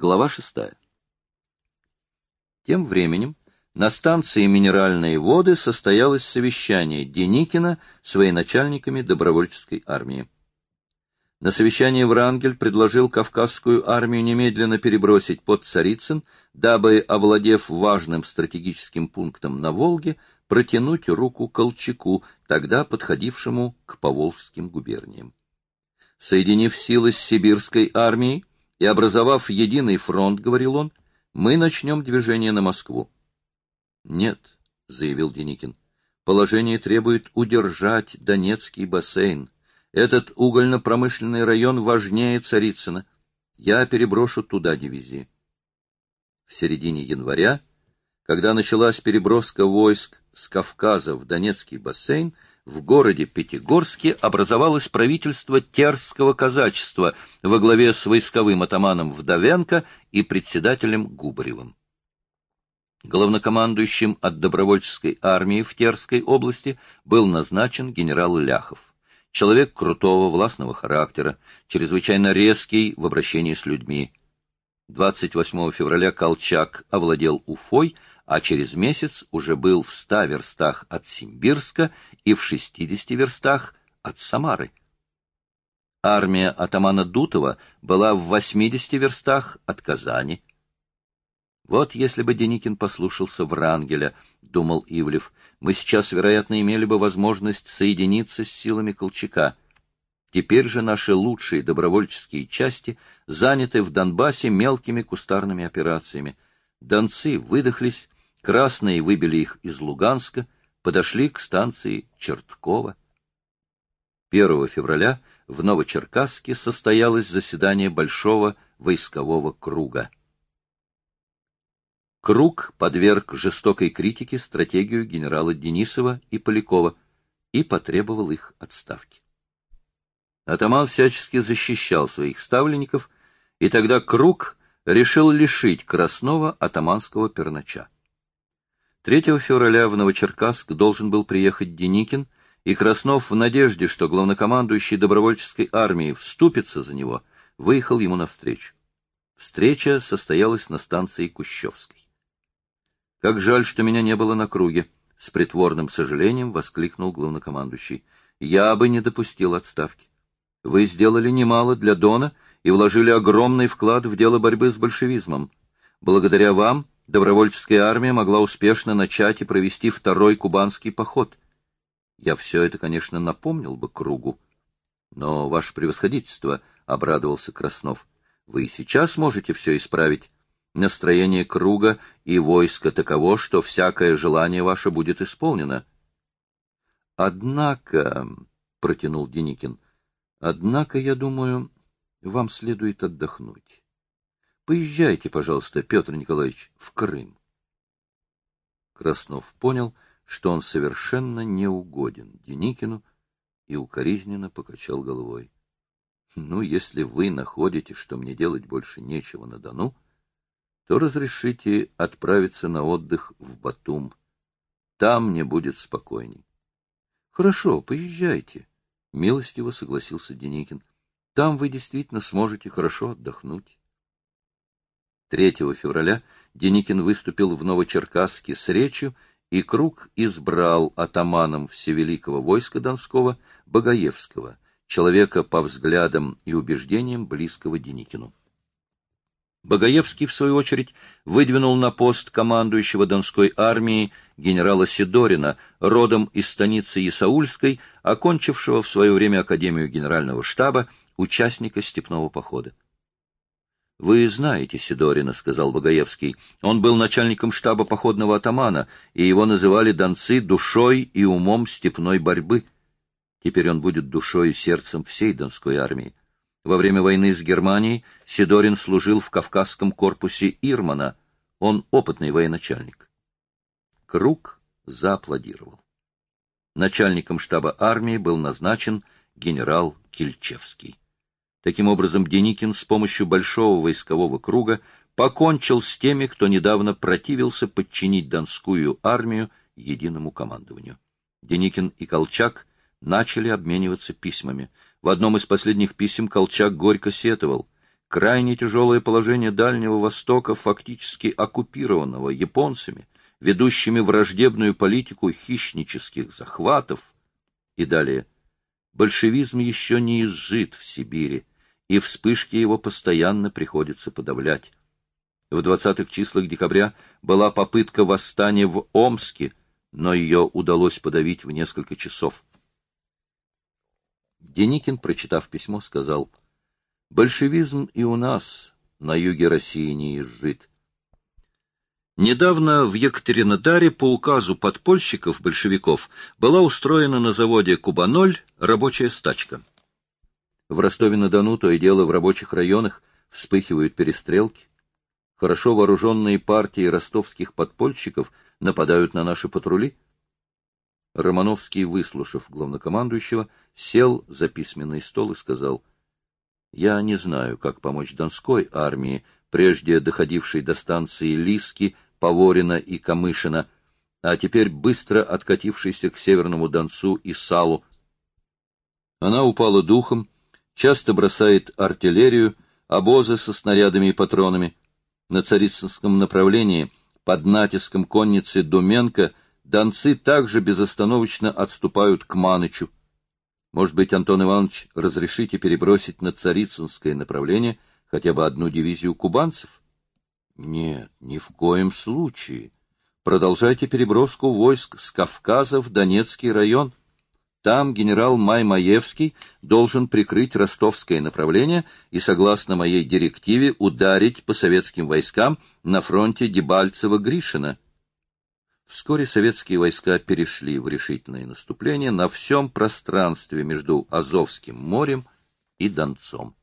Глава шестая. Тем временем на станции «Минеральные воды» состоялось совещание Деникина с военачальниками добровольческой армии. На совещании Врангель предложил Кавказскую армию немедленно перебросить под Царицын, дабы, овладев важным стратегическим пунктом на Волге, протянуть руку Колчаку, тогда подходившему к Поволжским губерниям. Соединив силы с сибирской армией и образовав единый фронт, говорил он, мы начнем движение на Москву. Нет, заявил Деникин, положение требует удержать Донецкий бассейн. Этот угольно-промышленный район важнее Царицына. Я переброшу туда дивизии. В середине января, когда началась переброска войск с Кавказа в Донецкий бассейн, в городе Пятигорске образовалось правительство Терского казачества во главе с войсковым атаманом Вдовенко и председателем Губаревым. Главнокомандующим от добровольческой армии в Терской области был назначен генерал Ляхов. Человек крутого, властного характера, чрезвычайно резкий в обращении с людьми. 28 февраля Колчак овладел Уфой, а через месяц уже был в ста верстах от Симбирска и в 60 верстах от Самары. Армия атамана Дутова была в 80 верстах от Казани. Вот если бы Деникин послушался Врангеля, думал Ивлев, мы сейчас, вероятно, имели бы возможность соединиться с силами Колчака. Теперь же наши лучшие добровольческие части заняты в Донбассе мелкими кустарными операциями. Донцы выдохлись, Красные выбили их из Луганска, подошли к станции Черткова. 1 февраля в Новочеркасске состоялось заседание Большого войскового круга. Круг подверг жестокой критике стратегию генерала Денисова и Полякова и потребовал их отставки. Атаман всячески защищал своих ставленников, и тогда Круг решил лишить Краснова атаманского пернача. 3 февраля в Новочеркасск должен был приехать Деникин, и Краснов в надежде, что главнокомандующий добровольческой армии вступится за него, выехал ему навстречу. Встреча состоялась на станции Кущевской. «Как жаль, что меня не было на круге», — с притворным сожалением воскликнул главнокомандующий. «Я бы не допустил отставки. Вы сделали немало для Дона и вложили огромный вклад в дело борьбы с большевизмом. Благодаря вам добровольческая армия могла успешно начать и провести второй кубанский поход. Я все это, конечно, напомнил бы кругу. Но, ваше превосходительство, — обрадовался Краснов, — вы и сейчас можете все исправить. Настроение круга и войска таково, что всякое желание ваше будет исполнено. — Однако, — протянул Деникин, — однако, я думаю, вам следует отдохнуть. Поезжайте, пожалуйста, Петр Николаевич, в Крым. Краснов понял, что он совершенно неугоден Деникину и укоризненно покачал головой. Ну, если вы находите, что мне делать больше нечего на Дону, то разрешите отправиться на отдых в Батум. Там мне будет спокойней. Хорошо, поезжайте, милостиво согласился Деникин. Там вы действительно сможете хорошо отдохнуть. 3 февраля Деникин выступил в Новочеркасске с речью, и Круг избрал атаманом Всевеликого войска Донского Богоевского, человека по взглядам и убеждениям близкого Деникину. Богоевский, в свою очередь, выдвинул на пост командующего Донской армией генерала Сидорина, родом из станицы Исаульской, окончившего в свое время Академию генерального штаба, участника степного похода. — Вы знаете Сидорина, — сказал Богоевский. Он был начальником штаба походного атамана, и его называли донцы душой и умом степной борьбы. Теперь он будет душой и сердцем всей донской армии. Во время войны с Германией Сидорин служил в Кавказском корпусе Ирмана. Он опытный военачальник. Круг зааплодировал. Начальником штаба армии был назначен генерал Кильчевский. Таким образом, Деникин с помощью большого войскового круга покончил с теми, кто недавно противился подчинить Донскую армию единому командованию. Деникин и Колчак начали обмениваться письмами. В одном из последних писем Колчак горько сетовал. крайне тяжелое положение Дальнего Востока, фактически оккупированного японцами, ведущими враждебную политику хищнических захватов, и далее. Большевизм еще не изжит в Сибири, и вспышки его постоянно приходится подавлять. В 20-х числах декабря была попытка восстания в Омске, но ее удалось подавить в несколько часов. Деникин, прочитав письмо, сказал, «Большевизм и у нас на юге России не изжит. Недавно в Екатеринодаре по указу подпольщиков-большевиков была устроена на заводе «Кубаноль» рабочая стачка. В Ростове-на-Дону то и дело в рабочих районах вспыхивают перестрелки. Хорошо вооруженные партии ростовских подпольщиков нападают на наши патрули. Романовский, выслушав главнокомандующего, сел за письменный стол и сказал, «Я не знаю, как помочь Донской армии, прежде доходившей до станции Лиски, Поворина и Камышина, а теперь быстро откатившейся к Северному Донцу и Салу. Она упала духом, часто бросает артиллерию, обозы со снарядами и патронами. На Царицынском направлении, под натиском конницы Думенко, донцы также безостановочно отступают к Манычу. Может быть, Антон Иванович, разрешите перебросить на Царицынское направление хотя бы одну дивизию кубанцев? Нет, ни в коем случае. Продолжайте переброску войск с Кавказа в Донецкий район. Там генерал Маймаевский должен прикрыть ростовское направление и, согласно моей директиве, ударить по советским войскам на фронте Дебальцева-Гришина. Вскоре советские войска перешли в решительное наступление на всем пространстве между Азовским морем и Донцом.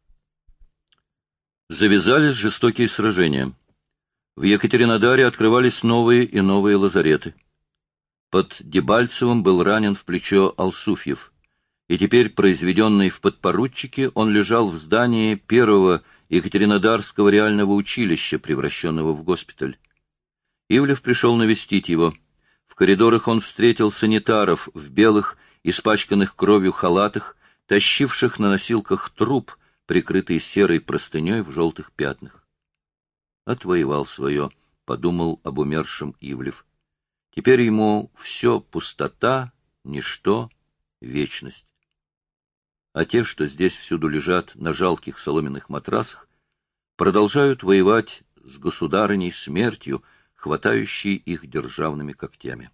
Завязались жестокие сражения. В Екатеринодаре открывались новые и новые лазареты. Под Дебальцевым был ранен в плечо Алсуфьев, и теперь, произведенный в подпоручике, он лежал в здании первого Екатеринодарского реального училища, превращенного в госпиталь. Ивлев пришел навестить его. В коридорах он встретил санитаров в белых, испачканных кровью халатах, тащивших на носилках труп, прикрытый серой простыней в желтых пятнах отвоевал свое, — подумал об умершем Ивлев. Теперь ему все пустота, ничто, вечность. А те, что здесь всюду лежат на жалких соломенных матрасах, продолжают воевать с государыней смертью, хватающей их державными когтями.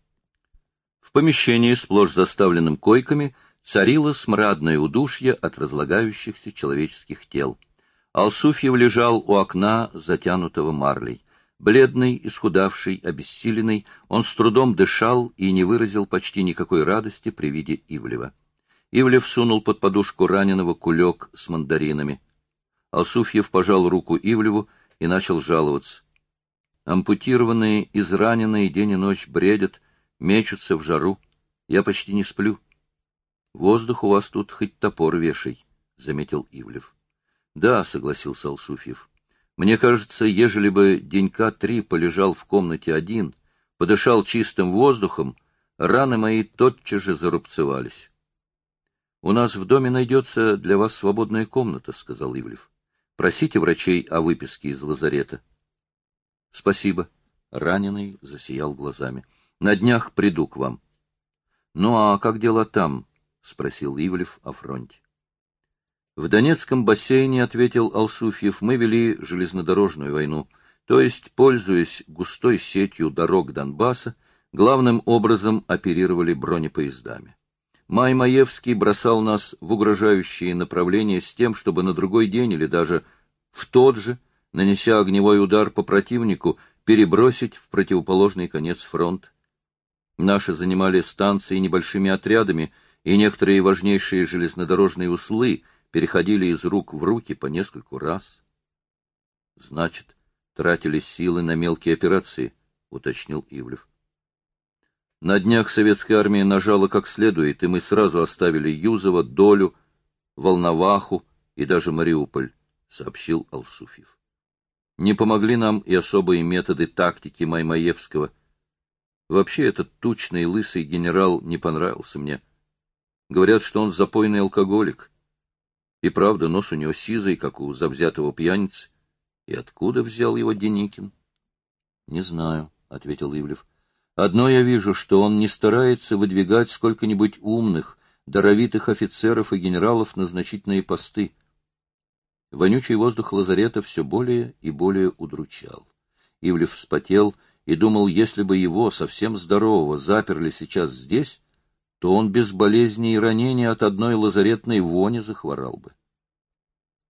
В помещении, сплошь заставленном койками, царило смрадное удушье от разлагающихся человеческих тел. Алсуфьев лежал у окна, затянутого марлей. Бледный, исхудавший, обессиленный, он с трудом дышал и не выразил почти никакой радости при виде Ивлева. Ивлев сунул под подушку раненого кулек с мандаринами. Алсуфьев пожал руку Ивлеву и начал жаловаться. Ампутированные, израненные день и ночь бредят, мечутся в жару. Я почти не сплю. Воздух у вас тут хоть топор вешай, — заметил Ивлев. — Да, — согласился Алсуфьев. — Мне кажется, ежели бы денька три полежал в комнате один, подышал чистым воздухом, раны мои тотчас же зарубцевались. — У нас в доме найдется для вас свободная комната, — сказал Ивлев. — Просите врачей о выписке из лазарета. — Спасибо. Раненый засиял глазами. — На днях приду к вам. — Ну а как дела там? — спросил Ивлев о фронте. В Донецком бассейне, ответил Алсуфьев, мы вели железнодорожную войну, то есть, пользуясь густой сетью дорог Донбасса, главным образом оперировали бронепоездами. Май Маевский бросал нас в угрожающие направления с тем, чтобы на другой день или даже в тот же, нанеся огневой удар по противнику, перебросить в противоположный конец фронта. Наши занимали станции небольшими отрядами, и некоторые важнейшие железнодорожные узлы переходили из рук в руки по нескольку раз. — Значит, тратили силы на мелкие операции, — уточнил Ивлев. На днях советская армия нажала как следует, и мы сразу оставили Юзово, Долю, Волноваху и даже Мариуполь, — сообщил Алсуфьев. Не помогли нам и особые методы тактики Маймаевского. Вообще этот тучный лысый генерал не понравился мне. Говорят, что он запойный алкоголик. И правда, нос у него сизый, как у завзятого пьяницы. И откуда взял его Деникин? — Не знаю, — ответил Ивлев. — Одно я вижу, что он не старается выдвигать сколько-нибудь умных, даровитых офицеров и генералов на значительные посты. Вонючий воздух лазарета все более и более удручал. Ивлев вспотел и думал, если бы его, совсем здорового, заперли сейчас здесь, то он без болезни и ранения от одной лазаретной вони захворал бы.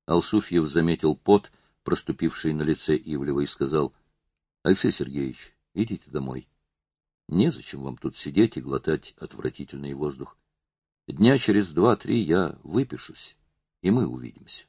Алсуфьев заметил пот, проступивший на лице Ивлева, и сказал, — Алексей Сергеевич, идите домой. Незачем вам тут сидеть и глотать отвратительный воздух. Дня через два-три я выпишусь, и мы увидимся.